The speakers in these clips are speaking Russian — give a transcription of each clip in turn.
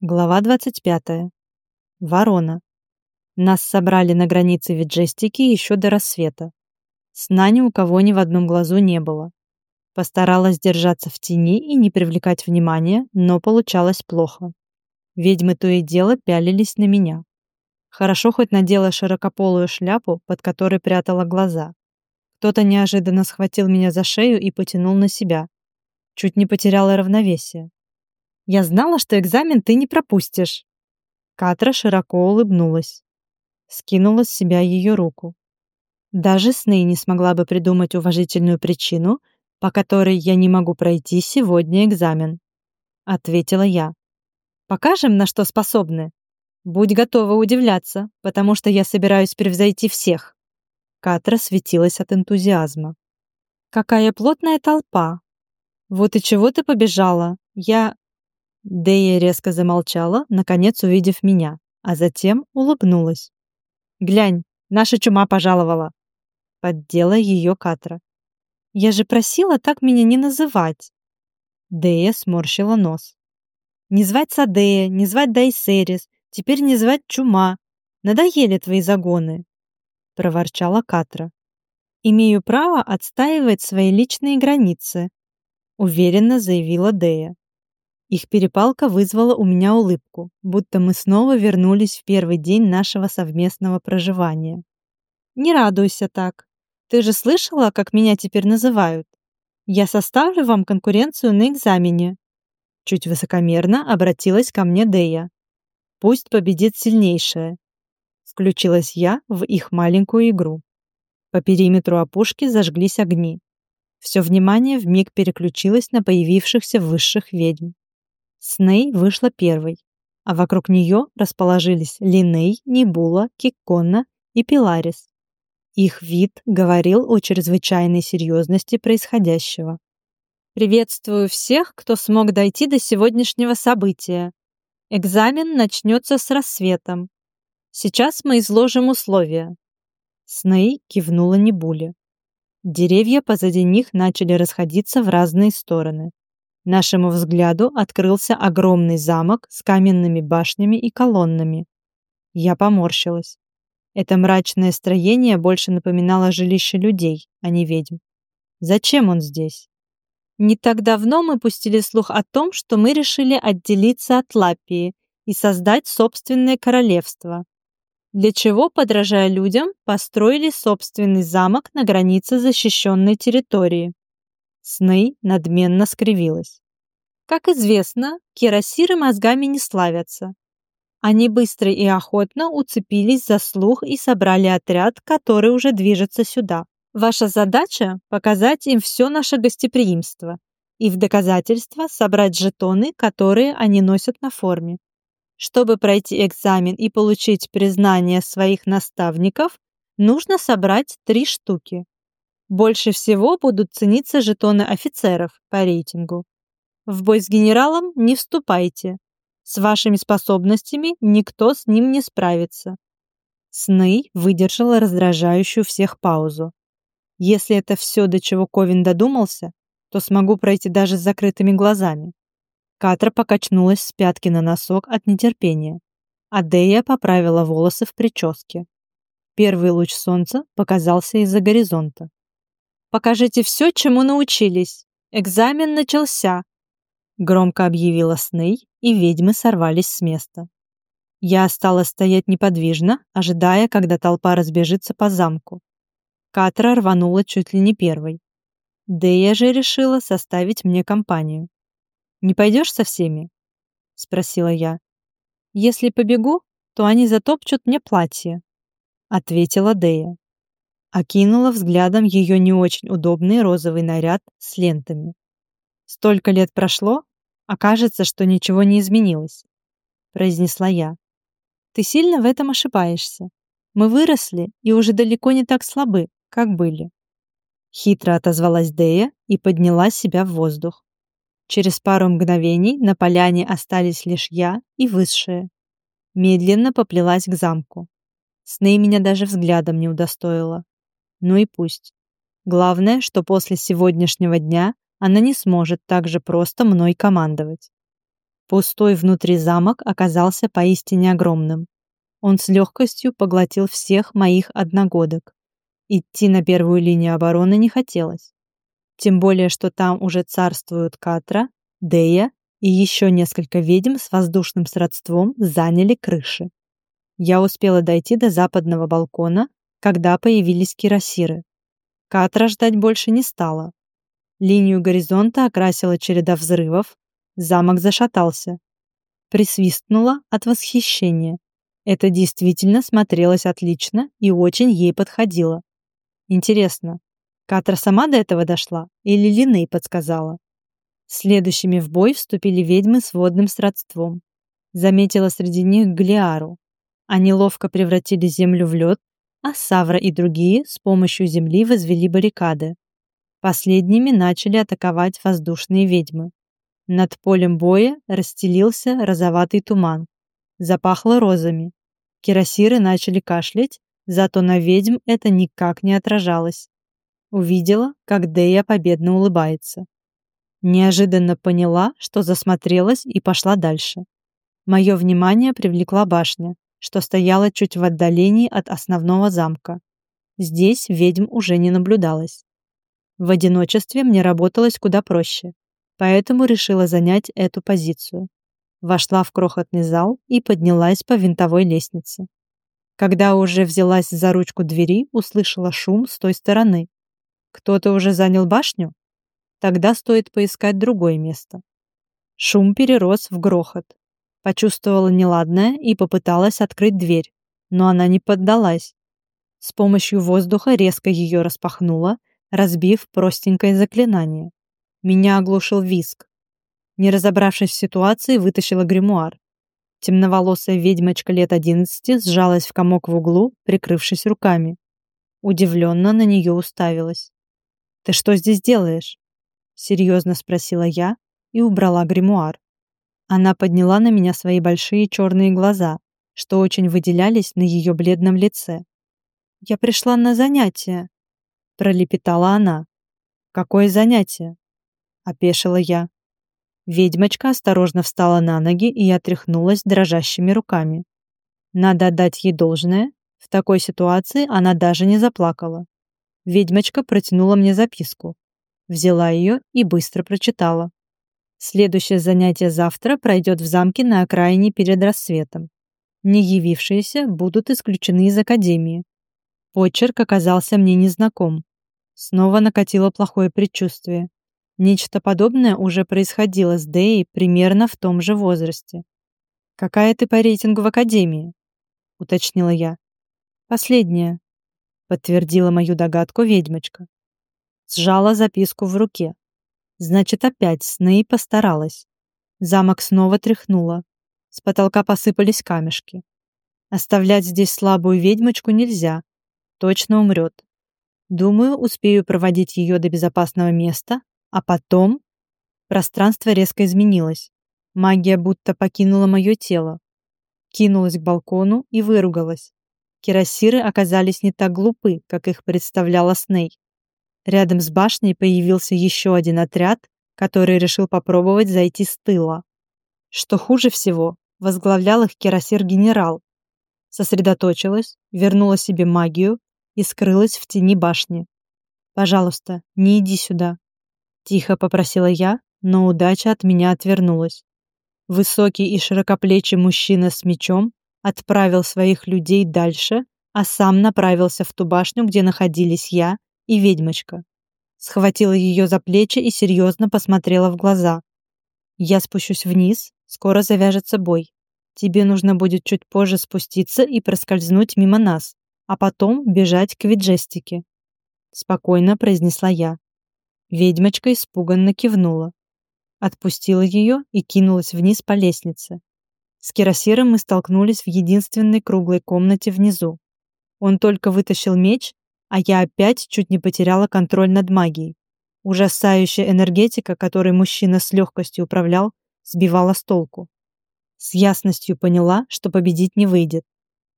Глава 25. Ворона. Нас собрали на границе Виджестики еще до рассвета. Сна ни у кого ни в одном глазу не было. Постаралась держаться в тени и не привлекать внимания, но получалось плохо. Ведьмы то и дело пялились на меня. Хорошо хоть надела широкополую шляпу, под которой прятала глаза. Кто-то неожиданно схватил меня за шею и потянул на себя. Чуть не потеряла равновесие. Я знала, что экзамен ты не пропустишь. Катра широко улыбнулась. Скинула с себя ее руку. Даже Сны не смогла бы придумать уважительную причину, по которой я не могу пройти сегодня экзамен. Ответила я. Покажем, на что способны. Будь готова удивляться, потому что я собираюсь превзойти всех. Катра светилась от энтузиазма. Какая плотная толпа. Вот и чего ты побежала? Я Дэя резко замолчала, наконец увидев меня, а затем улыбнулась. «Глянь, наша чума пожаловала!» Поддела ее Катра. «Я же просила так меня не называть!» Дэя сморщила нос. «Не звать Садея, не звать Дайсерис, теперь не звать Чума. Надоели твои загоны!» Проворчала Катра. «Имею право отстаивать свои личные границы», уверенно заявила Дэя. Их перепалка вызвала у меня улыбку, будто мы снова вернулись в первый день нашего совместного проживания. «Не радуйся так. Ты же слышала, как меня теперь называют? Я составлю вам конкуренцию на экзамене». Чуть высокомерно обратилась ко мне Дея. «Пусть победит сильнейшая». Включилась я в их маленькую игру. По периметру опушки зажглись огни. Все внимание вмиг переключилось на появившихся высших ведьм. Сней вышла первой, а вокруг нее расположились Линей, Небула, Киккона и Пиларис. Их вид говорил о чрезвычайной серьезности происходящего. «Приветствую всех, кто смог дойти до сегодняшнего события. Экзамен начнется с рассветом. Сейчас мы изложим условия». Сней кивнула Небуле. Деревья позади них начали расходиться в разные стороны. Нашему взгляду открылся огромный замок с каменными башнями и колоннами. Я поморщилась. Это мрачное строение больше напоминало жилище людей, а не ведьм. Зачем он здесь? Не так давно мы пустили слух о том, что мы решили отделиться от Лапии и создать собственное королевство. Для чего, подражая людям, построили собственный замок на границе защищенной территории. Сны надменно скривилась. Как известно, кирасиры мозгами не славятся. Они быстро и охотно уцепились за слух и собрали отряд, который уже движется сюда. Ваша задача – показать им все наше гостеприимство и в доказательство собрать жетоны, которые они носят на форме. Чтобы пройти экзамен и получить признание своих наставников, нужно собрать три штуки. Больше всего будут цениться жетоны офицеров по рейтингу. В бой с генералом не вступайте. С вашими способностями никто с ним не справится. Сны выдержала раздражающую всех паузу. Если это все, до чего Ковин додумался, то смогу пройти даже с закрытыми глазами. Катра покачнулась с пятки на носок от нетерпения. Адея поправила волосы в прическе. Первый луч солнца показался из-за горизонта. Покажите все, чему научились. Экзамен начался. Громко объявила Сней, и ведьмы сорвались с места. Я осталась стоять неподвижно, ожидая, когда толпа разбежится по замку. Катра рванула чуть ли не первой. Дея же решила составить мне компанию. «Не пойдешь со всеми?» — спросила я. «Если побегу, то они затопчут мне платье», — ответила Дея окинула взглядом ее не очень удобный розовый наряд с лентами. Столько лет прошло, а кажется, что ничего не изменилось, произнесла я. Ты сильно в этом ошибаешься. Мы выросли и уже далеко не так слабы, как были. Хитро отозвалась Дея и подняла себя в воздух. Через пару мгновений на поляне остались лишь я и высшие. Медленно поплелась к замку. Сней меня даже взглядом не удостоила. Ну и пусть. Главное, что после сегодняшнего дня она не сможет так же просто мной командовать. Пустой внутри замок оказался поистине огромным. Он с легкостью поглотил всех моих одногодок. Идти на первую линию обороны не хотелось. Тем более, что там уже царствуют Катра, Дея и еще несколько ведьм с воздушным сродством заняли крыши. Я успела дойти до западного балкона, когда появились кирасиры. Катра ждать больше не стала. Линию горизонта окрасила череда взрывов, замок зашатался. Присвистнула от восхищения. Это действительно смотрелось отлично и очень ей подходило. Интересно, Катра сама до этого дошла или Линей подсказала? Следующими в бой вступили ведьмы с водным сродством. Заметила среди них Глиару. Они ловко превратили землю в лед, а Савра и другие с помощью земли возвели баррикады. Последними начали атаковать воздушные ведьмы. Над полем боя расстелился розоватый туман. Запахло розами. Кирасиры начали кашлять, зато на ведьм это никак не отражалось. Увидела, как Дея победно улыбается. Неожиданно поняла, что засмотрелась и пошла дальше. Мое внимание привлекла башня, что стояла чуть в отдалении от основного замка. Здесь ведьм уже не наблюдалось. В одиночестве мне работалось куда проще, поэтому решила занять эту позицию. Вошла в крохотный зал и поднялась по винтовой лестнице. Когда уже взялась за ручку двери, услышала шум с той стороны. Кто-то уже занял башню? Тогда стоит поискать другое место. Шум перерос в грохот. Почувствовала неладное и попыталась открыть дверь, но она не поддалась. С помощью воздуха резко ее распахнула, разбив простенькое заклинание. Меня оглушил виск. Не разобравшись в ситуации, вытащила гримуар. Темноволосая ведьмочка лет одиннадцати сжалась в комок в углу, прикрывшись руками. Удивленно на нее уставилась. «Ты что здесь делаешь?» Серьезно спросила я и убрала гримуар. Она подняла на меня свои большие черные глаза, что очень выделялись на ее бледном лице. «Я пришла на занятие», — пролепетала она. «Какое занятие?» — опешила я. Ведьмочка осторожно встала на ноги и отряхнулась дрожащими руками. Надо отдать ей должное, в такой ситуации она даже не заплакала. Ведьмочка протянула мне записку. Взяла ее и быстро прочитала. Следующее занятие завтра пройдет в замке на окраине перед рассветом. Не явившиеся будут исключены из академии. Почерк оказался мне незнаком. Снова накатило плохое предчувствие. Нечто подобное уже происходило с Дэей примерно в том же возрасте. «Какая ты по рейтингу в академии?» — уточнила я. «Последняя», — подтвердила мою догадку ведьмочка. Сжала записку в руке. Значит, опять Сней постаралась. Замок снова тряхнуло. С потолка посыпались камешки. Оставлять здесь слабую ведьмочку нельзя. Точно умрет. Думаю, успею проводить ее до безопасного места, а потом... Пространство резко изменилось. Магия будто покинула мое тело. Кинулась к балкону и выругалась. Кирасиры оказались не так глупы, как их представляла Сней. Рядом с башней появился еще один отряд, который решил попробовать зайти с тыла. Что хуже всего, возглавлял их кирасир-генерал. Сосредоточилась, вернула себе магию и скрылась в тени башни. «Пожалуйста, не иди сюда», — тихо попросила я, но удача от меня отвернулась. Высокий и широкоплечий мужчина с мечом отправил своих людей дальше, а сам направился в ту башню, где находились я и ведьмочка. Схватила ее за плечи и серьезно посмотрела в глаза. «Я спущусь вниз, скоро завяжется бой. Тебе нужно будет чуть позже спуститься и проскользнуть мимо нас, а потом бежать к Виджестике», — спокойно произнесла я. Ведьмочка испуганно кивнула. Отпустила ее и кинулась вниз по лестнице. С Кирасиром мы столкнулись в единственной круглой комнате внизу. Он только вытащил меч, а я опять чуть не потеряла контроль над магией. Ужасающая энергетика, которой мужчина с легкостью управлял, сбивала с толку. С ясностью поняла, что победить не выйдет.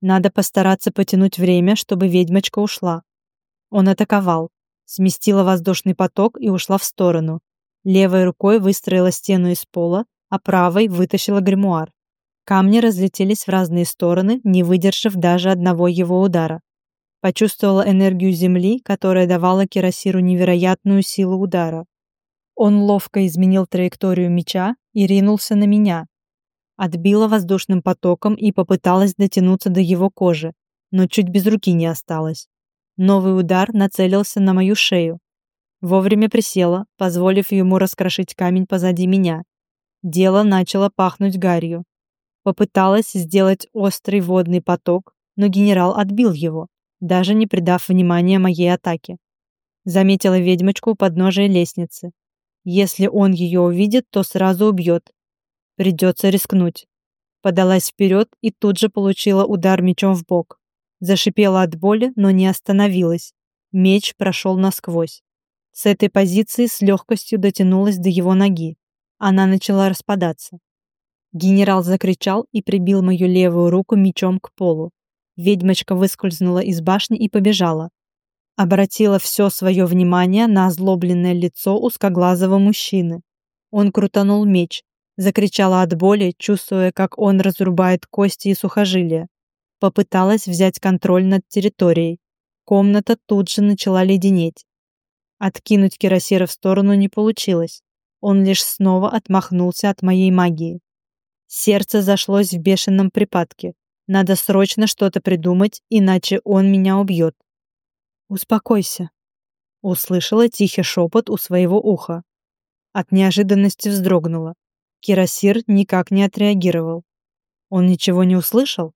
Надо постараться потянуть время, чтобы ведьмочка ушла. Он атаковал, сместила воздушный поток и ушла в сторону. Левой рукой выстроила стену из пола, а правой вытащила гримуар. Камни разлетелись в разные стороны, не выдержав даже одного его удара. Почувствовала энергию земли, которая давала Кирасиру невероятную силу удара. Он ловко изменил траекторию меча и ринулся на меня. Отбила воздушным потоком и попыталась дотянуться до его кожи, но чуть без руки не осталось. Новый удар нацелился на мою шею. Вовремя присела, позволив ему раскрошить камень позади меня. Дело начало пахнуть гарью. Попыталась сделать острый водный поток, но генерал отбил его даже не придав внимания моей атаке. Заметила ведьмочку у подножия лестницы. Если он ее увидит, то сразу убьет. Придется рискнуть. Подалась вперед и тут же получила удар мечом в бок. Зашипела от боли, но не остановилась. Меч прошел насквозь. С этой позиции с легкостью дотянулась до его ноги. Она начала распадаться. Генерал закричал и прибил мою левую руку мечом к полу. Ведьмочка выскользнула из башни и побежала. Обратила все свое внимание на озлобленное лицо узкоглазого мужчины. Он крутанул меч, закричала от боли, чувствуя, как он разрубает кости и сухожилия. Попыталась взять контроль над территорией. Комната тут же начала леденеть. Откинуть Кирасира в сторону не получилось. Он лишь снова отмахнулся от моей магии. Сердце зашлось в бешеном припадке. Надо срочно что-то придумать, иначе он меня убьет. Успокойся. Услышала тихий шепот у своего уха. От неожиданности вздрогнула. Кирасир никак не отреагировал. Он ничего не услышал?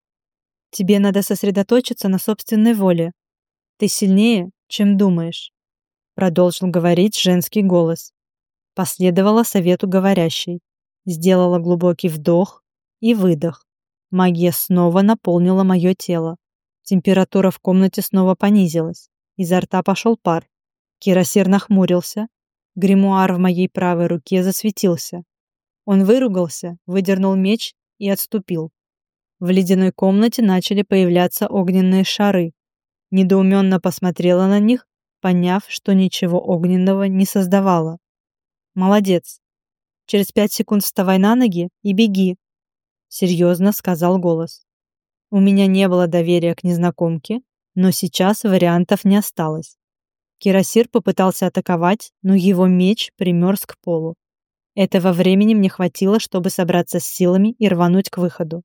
Тебе надо сосредоточиться на собственной воле. Ты сильнее, чем думаешь. Продолжил говорить женский голос. Последовала совету говорящей. Сделала глубокий вдох и выдох. Магия снова наполнила мое тело. Температура в комнате снова понизилась. Изо рта пошел пар. Кирасир нахмурился. Гримуар в моей правой руке засветился. Он выругался, выдернул меч и отступил. В ледяной комнате начали появляться огненные шары. Недоуменно посмотрела на них, поняв, что ничего огненного не создавала. «Молодец. Через пять секунд вставай на ноги и беги, серьезно сказал голос. У меня не было доверия к незнакомке, но сейчас вариантов не осталось. Кирасир попытался атаковать, но его меч примерз к полу. Этого времени мне хватило, чтобы собраться с силами и рвануть к выходу.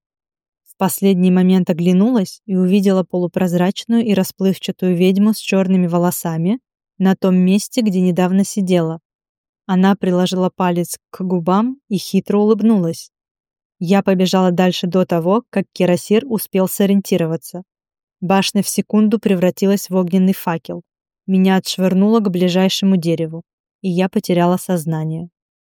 В последний момент оглянулась и увидела полупрозрачную и расплывчатую ведьму с черными волосами на том месте, где недавно сидела. Она приложила палец к губам и хитро улыбнулась. Я побежала дальше до того, как Кирасир успел сориентироваться. Башня в секунду превратилась в огненный факел. Меня отшвырнуло к ближайшему дереву, и я потеряла сознание.